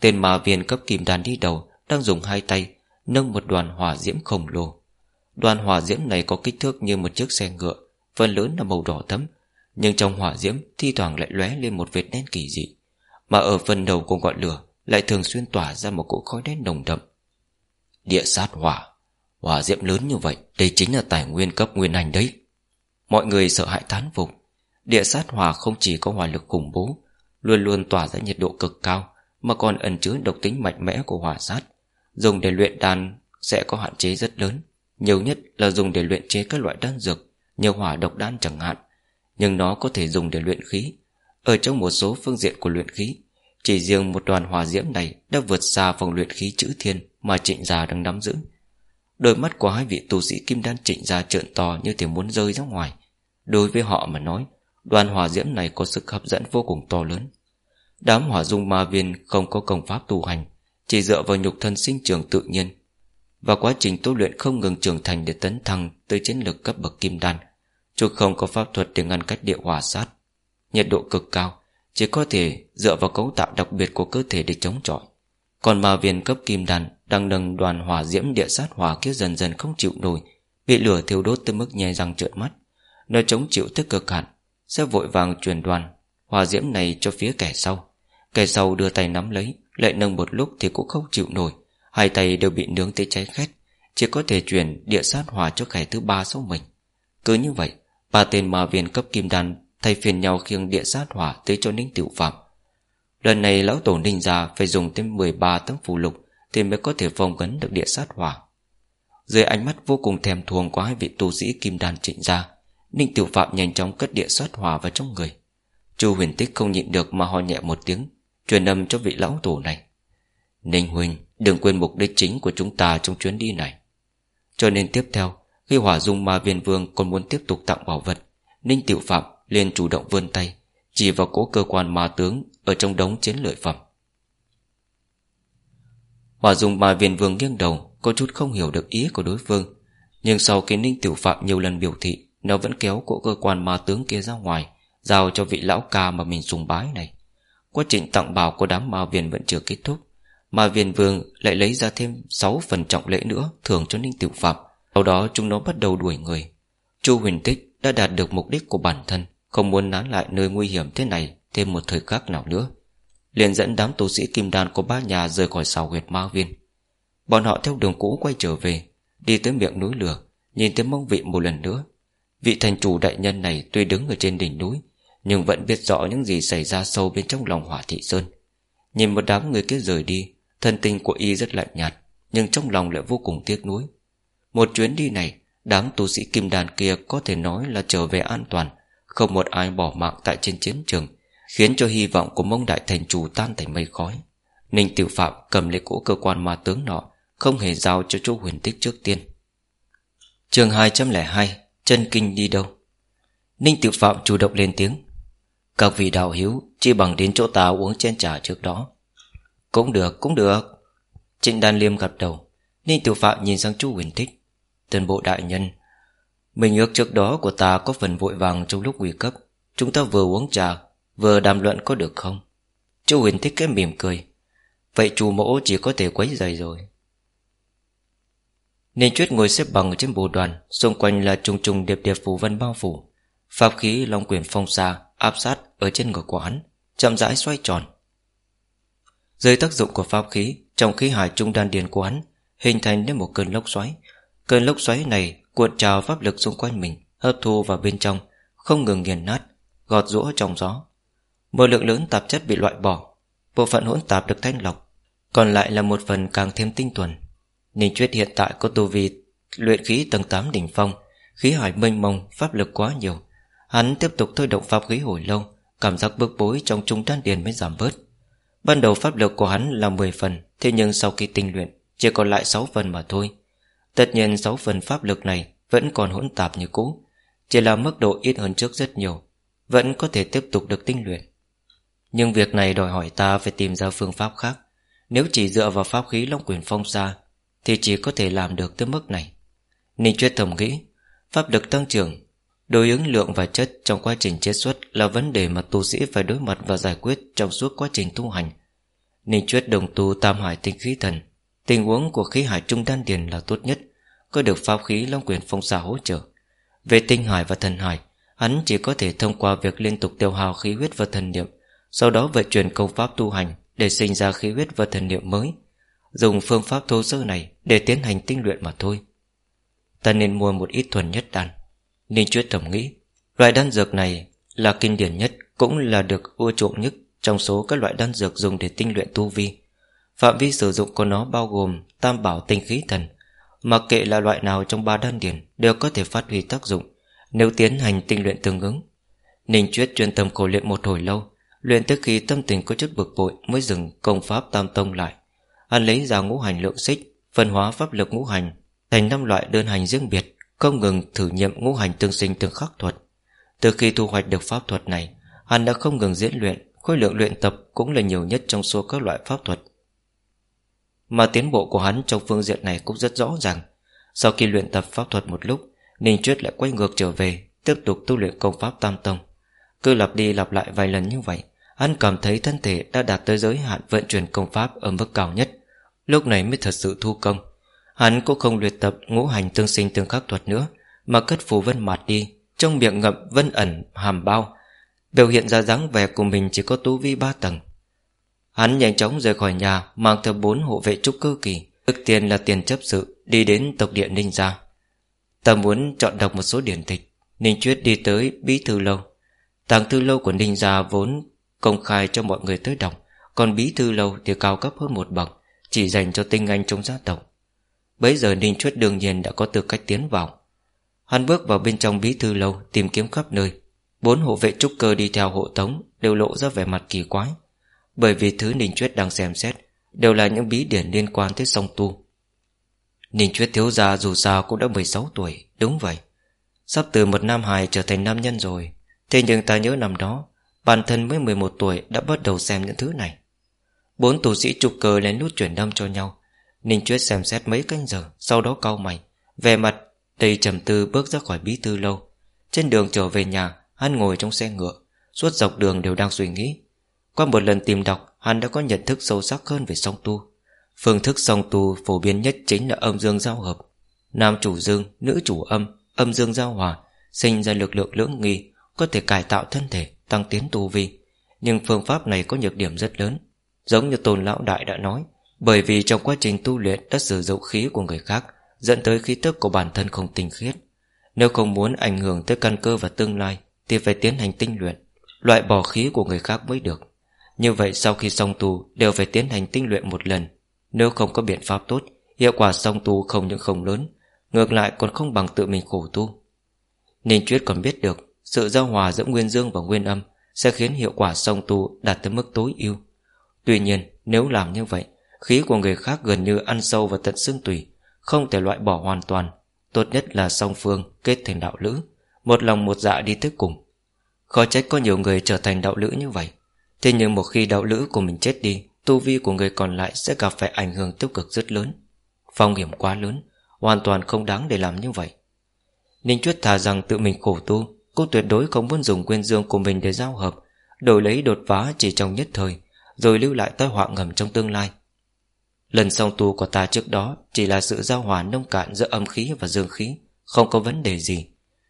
Tên ma viên cấp kim đàn đi đầu Đang dùng hai tay, Nâng một đoàn hỏa diễm khổng lồ. Đoàn hỏa diễm này có kích thước như một chiếc xe ngựa, Phần lớn là màu đỏ thấm Nhưng trong hỏa diễm thi thoảng lại lóe lên một vệt đen kỳ dị. Mà ở phần đầu của ngọn lửa Lại thường xuyên tỏa ra một cỗ khói đen nồng đậm. Địa sát hỏa Hỏa diễm lớn như vậy, Đây chính là tài nguyên cấp nguyên hành đấy. Mọi người sợ hãi tán phục. Địa sát hỏa không chỉ có hỏa lực khủng bố, Luôn luôn tỏa ra nhiệt độ cực cao, Mà còn ẩn chứa độc tính mạnh mẽ của hỏa sát. Dùng để luyện đan Sẽ có hạn chế rất lớn, Nhiều nhất là dùng để luyện chế các loại đan dược Như hỏa độc đan chẳng hạn. Nhưng nó có thể dùng để luyện khí ở trong một số phương diện của luyện khí, Chỉ riêng một đoàn hỏa diễm này Đã vượt xa vòng luyện khí chữ thiên Mà trịnh gia đang nắm giữ. Đôi mắt của hai vị tu sĩ kim đan trịnh gia trợn to Như thể muốn rơi ra ngoài. Đối với họ mà nói, Đoàn hỏa diễm này có sức hấp dẫn vô cùng to lớn. Đám hỏa dung ma viên không có công pháp tu hành, Chỉ dựa vào nhục thân sinh trưởng tự nhiên. Và quá trình tu luyện không ngừng trưởng thành Để tấn thăng tới chiến lược cấp bậc kim đan, Chứ không có pháp thuật để ngăn cách địa hỏa sát. Nhiệt độ cực cao, Chỉ có thể dựa vào cấu tạo đặc biệt của cơ thể để chống chọi. Còn mà viên cấp kim đan Đang nâng đoàn hỏa diễm địa sát hỏa kia dần dần không chịu nổi, Bị lửa thiêu đốt tới mức nhè răng trợn mắt. Nó chống chịu tức cực hạn, Sẽ vội vàng truyền đoàn. Hỏa diễm này cho phía kẻ sau. Kẻ sau đưa tay nắm lấy, Lại nâng một lúc thì cũng không chịu nổi. Hai tay đều bị nướng tới cháy khét, Chỉ có thể chuyển địa sát hỏa cho kẻ thứ ba sau mình. Cứ như vậy, Ba tên ma viên cấp kim đan Thay phiền nhau khiêng địa sát hỏa tới cho Ninh Tiểu Phạm. Lần này lão tổ ninh già Phải dùng tới 13 tấm phù lục Thì mới có thể phong gấn được địa sát hỏa. Dưới ánh mắt vô cùng thèm thuồng Của hai vị tu sĩ kim đan trịnh gia, Ninh Tiểu Phạm nhanh chóng cất địa sát hỏa vào trong người. Chu huyền tích không nhịn được mà ho nhẹ một tiếng, Truyền âm cho vị lão tổ này. Ninh Huynh, đừng quên mục đích chính của chúng ta trong chuyến đi này. Cho nên tiếp theo, Khi hỏa dung ma viên vương còn muốn tiếp tục tặng bảo vật, Ninh Tiểu Phạm liền chủ động vươn tay, Chỉ vào cỗ cơ quan ma tướng Ở trong đống chiến lợi phẩm. Hòa dùng mà viền vương nghiêng đầu, Có chút không hiểu được ý của đối phương. Nhưng sau khi Ninh Tiểu Phạm nhiều lần biểu thị, Nó vẫn kéo cỗ cơ quan ma tướng kia ra ngoài, Giao cho vị lão ca mà mình sùng bái này. Quá trình tặng bảo của đám ma viền vẫn chưa kết thúc. Mà viền vương lại lấy ra thêm 6 phần trọng lễ nữa Thưởng cho Ninh Tiểu Phạm. Sau đó chúng nó bắt đầu đuổi người. Chu huyền tích đã đạt được mục đích của bản thân. Không muốn nán lại nơi nguy hiểm thế này Thêm một thời khắc nào nữa. Liền dẫn đám tu sĩ kim đan của ba nhà Rời khỏi sào huyệt ma viên. Bọn họ theo đường cũ quay trở về, Đi tới miệng núi lửa, Nhìn tới mông vị một lần nữa. Vị thành chủ đại nhân này tuy đứng ở trên đỉnh núi, nhưng vẫn biết rõ những gì xảy ra sâu bên trong lòng hỏa thị sơn. Nhìn một đám người kia rời đi, Thân tình của y rất lạnh nhạt, Nhưng trong lòng lại vô cùng tiếc nuối. Một chuyến đi này, Đám tu sĩ kim đàn kia có thể nói là trở về an toàn không một ai bỏ mạng tại trên chiến trường, Khiến cho hy vọng của mông đại thành chủ tan thành mây khói. Ninh tiểu phạm cầm lấy cỗ cơ quan ma tướng nọ, Không hề giao cho chu huyền tích trước tiên. Trường 202 Chân kinh đi đâu? Ninh tiểu phạm chủ động lên tiếng. Các vị đạo hiếu Chỉ bằng đến chỗ ta uống chén trà trước đó. Cũng được cũng được. Trịnh Đan Liêm gật đầu. Ninh Tiểu Phạm nhìn sang chú Huyền tích. Tân bộ đại nhân mình ước trước đó của ta có phần vội vàng trong lúc nguy cấp. Chúng ta vừa uống trà, Vừa đàm luận có được không? Chú Huyền thích cái mỉm cười. Vậy chú mẫu chỉ có thể quấy giày rồi. Nên chuyết ngồi xếp bằng trên bồ đoàn, Xung quanh là trùng trùng điệp điệp phù vân bao phủ. Pháp khí long quyền phong xa Áp sát ở trên ngực của hắn, Chậm rãi xoay tròn. Dưới tác dụng của pháp khí, Trong khí hải trung đan điền của hắn, Hình thành nên một cơn lốc xoáy. Cơn lốc xoáy này cuộn trào pháp lực xung quanh mình, Hấp thu vào bên trong, Không ngừng nghiền nát, Gọt rũa trong gió. Một lượng lớn tạp chất bị loại bỏ, Bộ phận hỗn tạp được thanh lọc, Còn lại là một phần càng thêm tinh tuần Ninh Chuyết hiện tại có tu vi Luyện khí tầng 8 đỉnh phong, Khí hải mênh mông, pháp lực quá nhiều. Hắn tiếp tục thôi động pháp khí hồi lâu, Cảm giác bức bối trong trung đan điền mới giảm bớt. Ban đầu pháp lực của hắn là 10 phần, Thế nhưng sau khi tinh luyện, Chỉ còn lại 6 phần mà thôi. Tất nhiên 6 phần pháp lực này Vẫn còn hỗn tạp như cũ, Chỉ là mức độ ít hơn trước rất nhiều, Vẫn có thể tiếp tục được tinh luyện. Nhưng việc này đòi hỏi ta phải tìm ra phương pháp khác. Nếu chỉ dựa vào pháp khí Long quyền phong xa Thì chỉ có thể làm được tới mức này. Ninh Chuyết thầm nghĩ, Pháp lực tăng trưởng, Đối ứng lượng và chất trong quá trình chế xuất Là vấn đề mà tu sĩ phải đối mặt và giải quyết Trong suốt quá trình tu hành. Ninh Chuyết đồng tu tam hải tinh khí thần Tình huống của khí hải trung đan điền là tốt nhất, Có được pháp khí Long quyền phong xà hỗ trợ. Về tinh hải và thần hải, Hắn chỉ có thể thông qua việc liên tục tiêu hao khí huyết và thần niệm, Sau đó vận chuyển công pháp tu hành Để sinh ra khí huyết và thần niệm mới. Dùng phương pháp thô sơ này Để tiến hành tinh luyện mà thôi. Ta nên mua một ít thuần nhất đan. Ninh Chuyết thầm nghĩ, Loại đan dược này là kinh điển nhất, Cũng là được ưa chuộng nhất Trong số các loại đan dược dùng để tinh luyện tu vi. Phạm vi sử dụng của nó bao gồm Tam bảo tinh khí thần. Mặc kệ là loại nào trong ba đan điển Đều có thể phát huy tác dụng, Nếu tiến hành tinh luyện tương ứng. Ninh Chuyết chuyên tâm khổ luyện một hồi lâu, Luyện tới khi tâm tình có chút bực bội Mới dừng công pháp tam tông lại. Hắn lấy ra ngũ hành lượng xích, Phân hóa pháp lực ngũ hành, Thành năm loại đơn hành riêng biệt, Không ngừng thử nghiệm ngũ hành tương sinh tương khắc thuật. Từ khi thu hoạch được pháp thuật này, Hắn đã không ngừng diễn luyện, Khối lượng luyện tập cũng là nhiều nhất trong số các loại pháp thuật mà tiến bộ của hắn trong phương diện này cũng rất rõ ràng. Sau khi luyện tập pháp thuật một lúc, Ninh Chuyết lại quay ngược trở về, Tiếp tục tu luyện công pháp tam tông. Cứ lặp đi lặp lại vài lần như vậy, Hắn cảm thấy thân thể đã đạt tới giới hạn vận chuyển công pháp ở mức cao nhất. Lúc này mới thật sự thu công. Hắn cũng không luyện tập ngũ hành tương sinh tương khắc thuật nữa, Mà cất phù vân mạt đi, Trong miệng ngậm vân ẩn hàm bao. Biểu hiện ra dáng vẻ của mình chỉ có tu vi ba tầng Hắn nhanh chóng rời khỏi nhà, Mang theo bốn hộ vệ trúc cơ kỳ. Ước tiền là tiền chấp sự, Đi đến tộc địa Ninh Gia. Ta muốn chọn đọc một số điển tịch. Ninh Chuyết đi tới Bí Thư Lâu. Tàng Thư Lâu của Ninh Gia vốn Công khai cho mọi người tới đọc, Còn Bí Thư Lâu thì cao cấp hơn một bậc, Chỉ dành cho tinh anh trong gia tộc. Bấy giờ Ninh Chuyết đương nhiên đã có tư cách tiến vào. Hắn bước vào bên trong Bí Thư Lâu Tìm kiếm khắp nơi. Bốn hộ vệ trúc cơ đi theo hộ tống Đều lộ ra vẻ mặt kỳ quái bởi vì thứ Ninh Chuyết đang xem xét Đều là những bí điển liên quan tới song tu. Ninh Chuyết thiếu gia dù sao cũng đã 16 tuổi, Đúng vậy. Sắp từ một nam hài trở thành nam nhân rồi, Thế nhưng ta nhớ năm đó, Bản thân mới 11 tuổi đã bắt đầu xem những thứ này. Bốn tù sĩ trục cờ lén lút chuyển đâm cho nhau. Ninh Chuyết xem xét mấy canh giờ, Sau đó cau mày Về mặt đầy trầm tư bước ra khỏi bí thư lâu. Trên đường trở về nhà, Hắn ngồi trong xe ngựa, Suốt dọc đường đều đang suy nghĩ qua một lần tìm đọc Hắn đã có nhận thức sâu sắc hơn về song tu. Phương thức song tu phổ biến nhất chính là âm dương giao hợp. Nam chủ dương, nữ chủ âm Âm dương giao hòa Sinh ra lực lượng lưỡng nghi Có thể cải tạo thân thể, tăng tiến tu vi. Nhưng phương pháp này có nhược điểm rất lớn. Giống như Tôn Lão Đại đã nói Bởi vì trong quá trình tu luyện đã sử dụng khí của người khác Dẫn tới khí tức của bản thân không tinh khiết. Nếu không muốn ảnh hưởng tới căn cơ và tương lai Thì phải tiến hành tinh luyện Loại bỏ khí của người khác mới được như vậy sau khi xong tu, Đều phải tiến hành tinh luyện một lần. Nếu không có biện pháp tốt, Hiệu quả xong tu không những không lớn, Ngược lại còn không bằng tự mình khổ tu. Ninh Chuyết còn biết được, Sự giao hòa giữa nguyên dương và nguyên âm Sẽ khiến hiệu quả song tu đạt tới mức tối ưu. Tuy nhiên, nếu làm như vậy, Khí của người khác gần như ăn sâu vào tận xương tủy, Không thể loại bỏ hoàn toàn, Tốt nhất là song phương kết thành đạo lữ, Một lòng một dạ đi tới cùng. Khó trách có nhiều người trở thành đạo lữ như vậy. Thế nhưng một khi đạo lữ của mình chết đi, Tu vi của người còn lại sẽ gặp phải ảnh hưởng tiêu cực rất lớn. Phong hiểm quá lớn, Hoàn toàn không đáng để làm như vậy. Ninh Chuyết thà rằng tự mình khổ tu Cô tuyệt đối không muốn dùng nguyên dương của mình để giao hợp, Đổi lấy đột phá chỉ trong nhất thời, Rồi lưu lại tai họa ngầm trong tương lai. Lần song tu của ta trước đó Chỉ là sự giao hòa nông cạn giữa âm khí và dương khí, Không có vấn đề gì.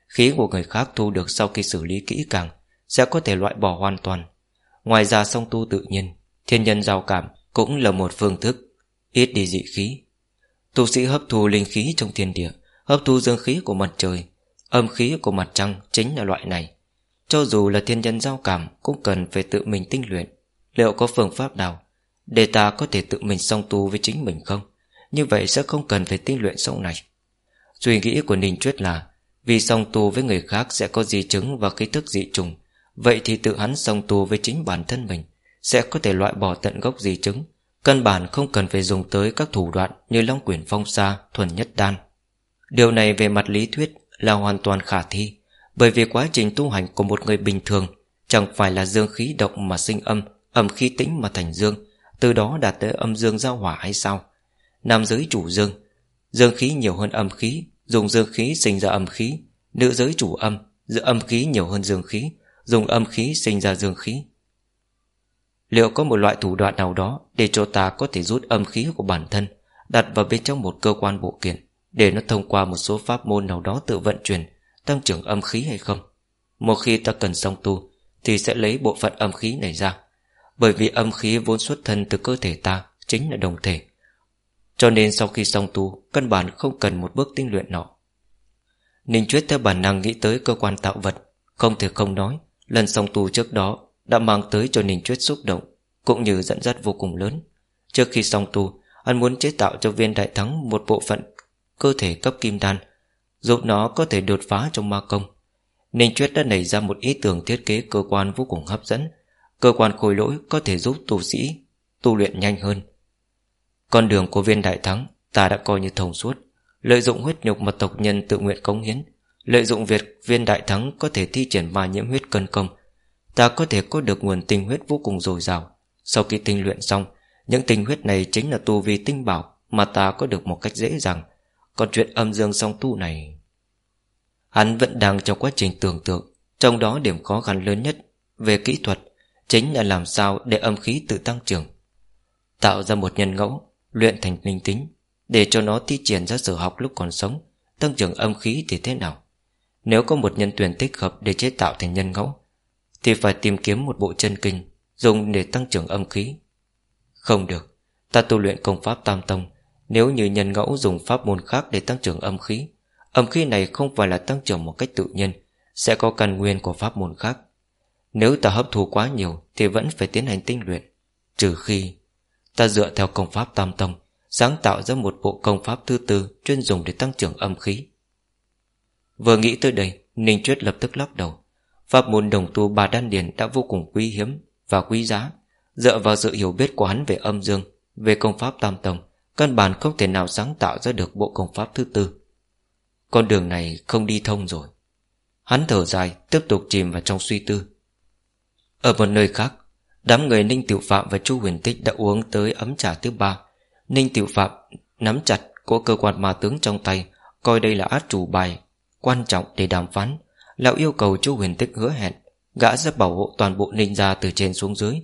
Khí của người khác thu được sau khi xử lý kỹ càng, Sẽ có thể loại bỏ hoàn toàn. Ngoài ra song tu tự nhiên, Thiên nhân giao cảm cũng là một phương thức, Ít đi dị khí. Tu sĩ hấp thu linh khí trong thiên địa, Hấp thu dương khí của mặt trời, Âm khí của mặt trăng chính là loại này. Cho dù là thiên nhân giao cảm Cũng cần phải tự mình tinh luyện. Liệu có phương pháp nào Để ta có thể tự mình song tu với chính mình không? Như vậy sẽ không cần phải tinh luyện sau này. Suy nghĩ của Ninh Chuyết là, Vì song tu với người khác sẽ có di chứng và kích thức dị trùng Vậy thì tự hắn song tù với chính bản thân mình Sẽ có thể loại bỏ tận gốc di chứng. Căn bản không cần phải dùng tới các thủ đoạn Như Long Quyển Phong Sa, Thuần Nhất Đan. Điều này về mặt lý thuyết Là hoàn toàn khả thi Bởi vì quá trình tu hành của một người bình thường Chẳng phải là dương khí động mà sinh âm Âm khí tĩnh mà thành dương Từ đó đạt tới âm dương giao hỏa hay sao? Nam giới chủ dương Dương khí nhiều hơn âm khí Dùng dương khí sinh ra âm khí Nữ giới chủ âm Giữ âm khí nhiều hơn dương khí. Dùng âm khí sinh ra dương khí. Liệu có một loại thủ đoạn nào đó Để cho ta có thể rút âm khí của bản thân, Đặt vào bên trong một cơ quan bộ kiện, Để nó thông qua một số pháp môn nào đó tự vận chuyển, Tăng trưởng âm khí hay không? Một khi ta cần song tu, Thì sẽ lấy bộ phận âm khí này ra. Bởi vì âm khí vốn xuất thân từ cơ thể ta, Chính là đồng thể. Cho nên sau khi song tu, Căn bản không cần một bước tinh luyện nọ Ninh Chuyết theo bản năng nghĩ tới cơ quan tạo vật, Không thể không nói. Lần song tu trước đó đã mang tới cho Ninh Chuyết xúc động cũng như dẫn dắt vô cùng lớn. Trước khi song tu, hắn muốn chế tạo cho viên đại thắng một bộ phận cơ thể cấp kim đan, giúp nó có thể đột phá trong ma công. Ninh Chuyết đã nảy ra một ý tưởng thiết kế cơ quan vô cùng hấp dẫn. Cơ quan khôi lỗi có thể giúp tu sĩ tu luyện nhanh hơn. Con đường của viên đại thắng ta đã coi như thông suốt, lợi dụng huyết nhục mà tộc nhân tự nguyện cống hiến, lợi dụng việc viên đại thắng có thể thi triển ma nhiễm huyết cân công, ta có thể có được nguồn tinh huyết vô cùng dồi dào. Sau khi tinh luyện xong Những tinh huyết này chính là tu vi tinh bảo Mà ta có được một cách dễ dàng. Còn chuyện âm dương song tu này Hắn vẫn đang trong quá trình tưởng tượng. Trong đó điểm khó khăn lớn nhất Về kỹ thuật Chính là làm sao để âm khí tự tăng trưởng Tạo ra một nhân ngẫu Luyện thành linh tính Để cho nó thi triển ra sở học lúc còn sống Tăng trưởng âm khí thì thế nào? Nếu có một nhân tuyển tích hợp để chế tạo thành nhân ngẫu, Thì phải tìm kiếm một bộ chân kinh Dùng để tăng trưởng âm khí. Không được, Ta tu luyện công pháp tam tông. Nếu như nhân ngẫu dùng pháp môn khác để tăng trưởng âm khí Âm khí này không phải là tăng trưởng một cách tự nhiên, Sẽ có căn nguyên của pháp môn khác. Nếu ta hấp thu quá nhiều Thì vẫn phải tiến hành tinh luyện, Trừ khi Ta dựa theo công pháp tam tông, Sáng tạo ra một bộ công pháp thứ tư Chuyên dùng để tăng trưởng âm khí. Vừa nghĩ tới đây, Ninh Chuyết lập tức lắc đầu. Pháp môn đồng tu bà đan điền đã vô cùng quý hiếm và quý giá. Dựa vào sự hiểu biết của hắn về âm dương, Về công pháp tam tông, Căn bản không thể nào sáng tạo ra được bộ công pháp thứ tư. Con đường này không đi thông rồi. Hắn thở dài, Tiếp tục chìm vào trong suy tư. Ở một nơi khác, Đám người Ninh Tiểu Phạm và Chu Huyền Tích Đã uống tới ấm trà thứ ba. Ninh Tiểu Phạm nắm chặt Của cơ quan ma tướng trong tay, Coi đây là át chủ bài Quan trọng để đàm phán. Lão yêu cầu Chu Huyền Tích hứa hẹn, Gã sẽ bảo hộ toàn bộ Ninh gia từ trên xuống dưới.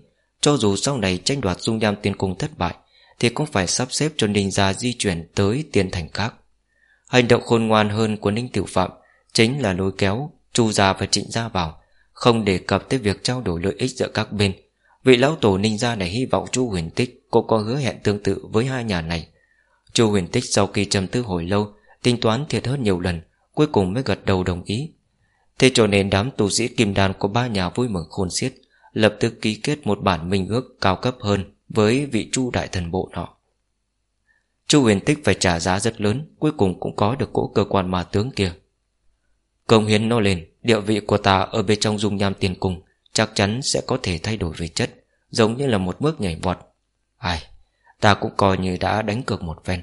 Cho dù sau này tranh đoạt dung nham tiên cung thất bại, Thì cũng phải sắp xếp cho Ninh gia di chuyển tới tiên thành khác. Hành động khôn ngoan hơn của Ninh Tiểu Phạm Chính là lôi kéo Chu gia và trịnh gia vào, Không đề cập tới việc trao đổi lợi ích giữa các bên. Vị lão tổ Ninh gia này hy vọng chu huyền tích Cũng có hứa hẹn tương tự với hai nhà này. Chu huyền tích sau khi trầm tư hồi lâu, Tính toán thiệt hơn nhiều lần Cuối cùng mới gật đầu đồng ý. Thế cho nên đám tu sĩ kim đan của ba nhà vui mừng khôn xiết, Lập tức ký kết một bản minh ước cao cấp hơn Với vị chu đại thần bộ nọ. Chu huyền tích phải trả giá rất lớn, Cuối cùng cũng có được cỗ cơ quan ma tướng kia. Công hiến nó lên, Địa vị của ta ở bên trong dung nham tiền cung Chắc chắn sẽ có thể thay đổi về chất, Giống như là một bước nhảy vọt. Ai, Ta cũng coi như đã đánh cược một ven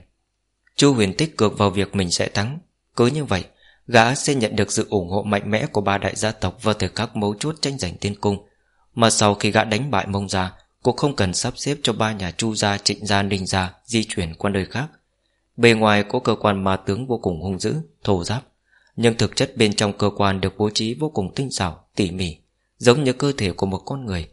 Chu huyền tích cược vào việc mình sẽ thắng, Cứ như vậy. Gã sẽ nhận được sự ủng hộ mạnh mẽ của ba đại gia tộc vào thời khắc mấu chốt tranh giành tiên cung. Mà sau khi gã đánh bại mông gia Cũng không cần sắp xếp cho ba nhà chu gia, trịnh gia, ninh gia di chuyển qua nơi khác. Bề ngoài có cơ quan ma tướng vô cùng hung dữ, thổ giáp Nhưng thực chất bên trong cơ quan được bố trí vô cùng tinh xảo, tỉ mỉ Giống như cơ thể của một con người.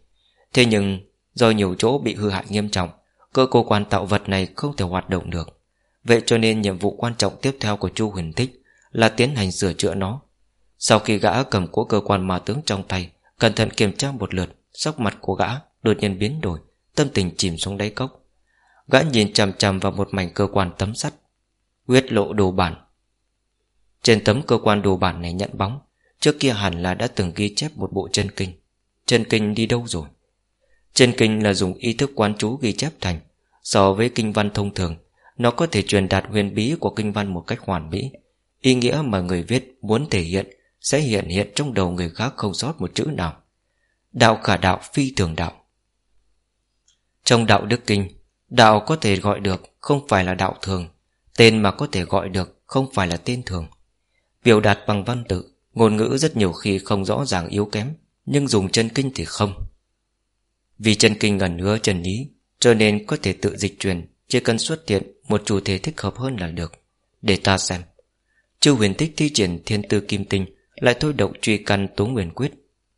Thế nhưng do nhiều chỗ bị hư hại nghiêm trọng Cơ cơ quan tạo vật này không thể hoạt động được. Vậy cho nên nhiệm vụ quan trọng tiếp theo của Chu Huyền thích. Là tiến hành sửa chữa nó. Sau khi gã cầm cố cơ quan ma tướng trong tay, Cẩn thận kiểm tra một lượt, Sắc mặt của gã đột nhiên biến đổi, Tâm tình chìm xuống đáy cốc. Gã nhìn chằm chằm vào một mảnh cơ quan tấm sắt, Huyết lộ đồ bản. Trên tấm cơ quan đồ bản này nhận bóng, Trước kia hẳn là đã từng ghi chép một bộ chân kinh. Chân kinh đi đâu rồi? Chân kinh là dùng ý thức quán chú ghi chép thành. So với kinh văn thông thường, Nó có thể truyền đạt huyền bí của kinh văn một cách hoàn mỹ. Ý nghĩa mà người viết muốn thể hiện Sẽ hiện hiện trong đầu người khác không sót một chữ nào. Đạo khả đạo phi thường đạo. Trong đạo đức kinh, Đạo có thể gọi được Không phải là đạo thường, Tên mà có thể gọi được Không phải là tên thường. Biểu đạt bằng văn tự, Ngôn ngữ rất nhiều khi không rõ ràng yếu kém, Nhưng dùng chân kinh thì không. Vì chân kinh gần hứa chân lý, Cho nên có thể tự dịch truyền, Chỉ cần xuất hiện một chủ thể thích hợp hơn là được, Để ta xem. Chư huyền tích thi triển thiên tư kim tinh, Lại thôi động truy căn tố nguyên quyết.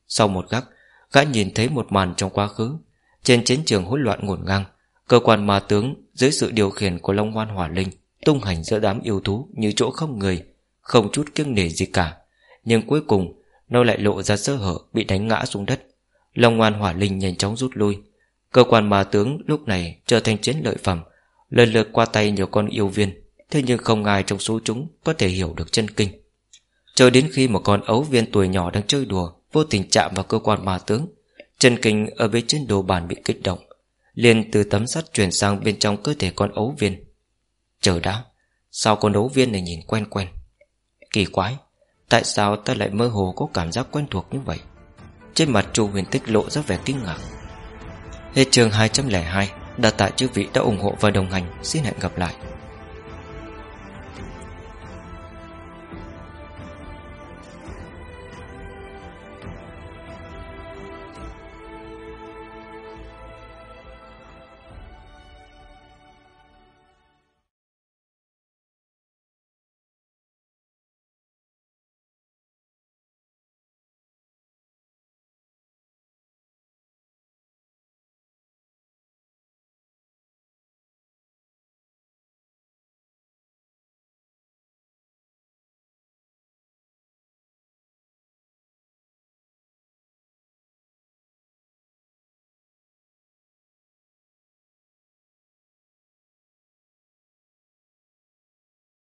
Sau một gác Gã nhìn thấy một màn trong quá khứ. Trên chiến trường hỗn loạn ngổn ngang, Cơ quan ma tướng dưới sự điều khiển của Long Hoan Hỏa Linh Tung hành giữa đám yêu thú như chỗ không người, Không chút kiêng nể gì cả. Nhưng cuối cùng, Nó lại lộ ra sơ hở, bị đánh ngã xuống đất. Long Hoan Hỏa Linh nhanh chóng rút lui. Cơ quan ma tướng lúc này trở thành chiến lợi phẩm, Lần lượt qua tay nhiều con yêu viên. Thế nhưng không ai trong số chúng Có thể hiểu được chân kinh. Cho đến khi một con ấu viên tuổi nhỏ đang chơi đùa, Vô tình chạm vào cơ quan ma tướng, Chân kinh ở bên trên đồ bàn bị kích động, liền từ tấm sắt chuyển sang bên trong cơ thể con ấu viên. Chờ đã, Sao con ấu viên này nhìn quen quen? Kỳ quái, Tại sao ta lại mơ hồ có cảm giác quen thuộc như vậy? Trên mặt chu huyền tích lộ ra vẻ kinh ngạc. Hết chương 202 Đà tạ chư vị đã ủng hộ và đồng hành. Xin hẹn gặp lại.